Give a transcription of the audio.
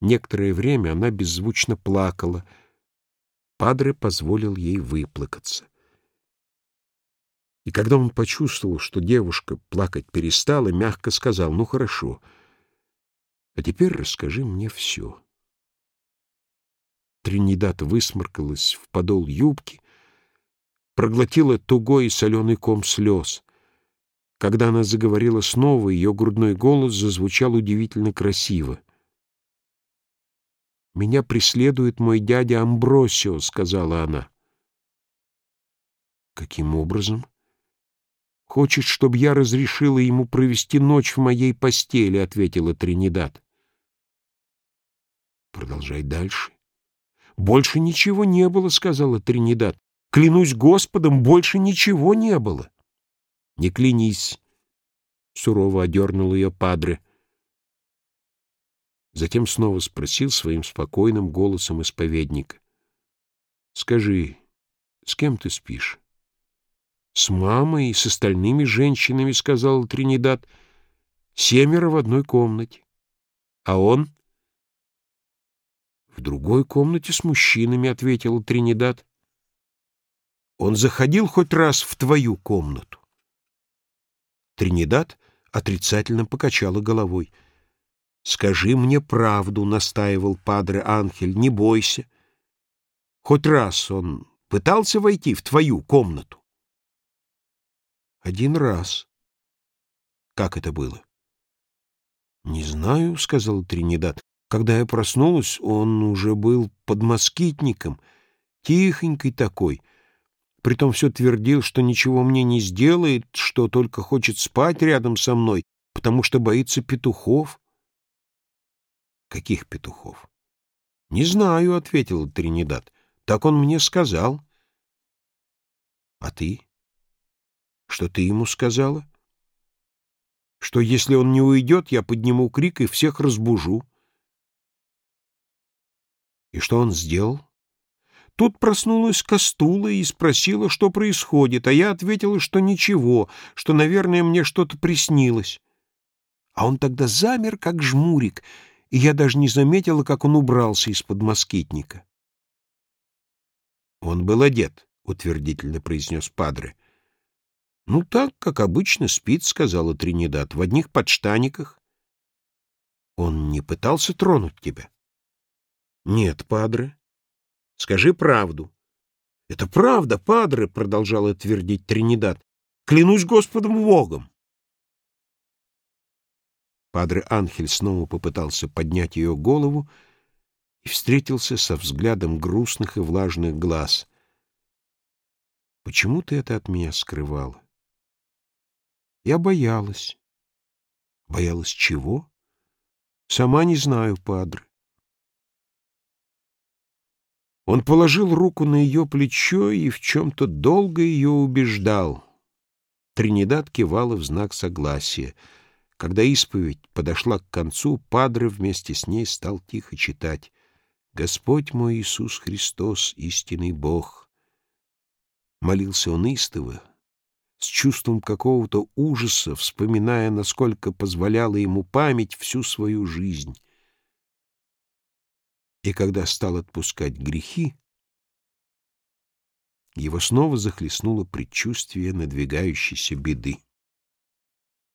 Некоторое время она беззвучно плакала. Падре позволил ей выплакаться. И когда он почувствовал, что девушка плакать перестала, мягко сказал, «Ну, хорошо, а теперь расскажи мне все». Тринидад высморкалась в подол юбки, проглотила тугой и соленый ком слез. Когда она заговорила снова, ее грудной голос зазвучал удивительно красиво. «Меня преследует мой дядя Амбросио», — сказала она. «Каким образом?» «Хочет, чтобы я разрешила ему провести ночь в моей постели», — ответила Тринидад. «Продолжай дальше». «Больше ничего не было», — сказала Тринидад. «Клянусь Господом, больше ничего не было». «Не клянись», — сурово одернул ее Падре. Затем снова спросил своим спокойным голосом исповедника. «Скажи, с кем ты спишь?» «С мамой и с остальными женщинами», — сказал Тринидад. «Семеро в одной комнате. А он?» «В другой комнате с мужчинами», — ответил Тринидад. «Он заходил хоть раз в твою комнату?» Тринидад отрицательно покачала головой. «Скажи мне правду», — настаивал падре Анхель, — «не бойся. Хоть раз он пытался войти в твою комнату?» «Один раз». «Как это было?» «Не знаю», — сказал Тринидад. «Когда я проснулась, он уже был под москитником, тихонький такой». Притом все твердил, что ничего мне не сделает, что только хочет спать рядом со мной, потому что боится петухов. Каких петухов? Не знаю, ответил Тринидад. Так он мне сказал. А ты? Что ты ему сказала? Что если он не уйдет, я подниму крик и всех разбужу. И что он сделал? Тут проснулась Кастула и спросила, что происходит, а я ответила, что ничего, что, наверное, мне что-то приснилось. А он тогда замер, как жмурик, и я даже не заметила, как он убрался из-под москитника. «Он был одет», — утвердительно произнес Падре. «Ну так, как обычно, спит», — сказала Тринидад, — «в одних подштаниках». «Он не пытался тронуть тебя?» «Нет, Падре». «Скажи правду». «Это правда, Падре», — продолжала твердить Тринидад. «Клянусь Господом Богом». Падре Анхель снова попытался поднять ее голову и встретился со взглядом грустных и влажных глаз. «Почему ты это от меня скрывала?» «Я боялась». «Боялась чего?» «Сама не знаю, Падре». Он положил руку на ее плечо и в чем-то долго ее убеждал. Тринидад кивала в знак согласия — когда исповедь подошла к концу, Падре вместе с ней стал тихо читать «Господь мой Иисус Христос, истинный Бог». Молился он истово, с чувством какого-то ужаса, вспоминая, насколько позволяла ему память всю свою жизнь. И когда стал отпускать грехи, его снова захлестнуло предчувствие надвигающейся беды.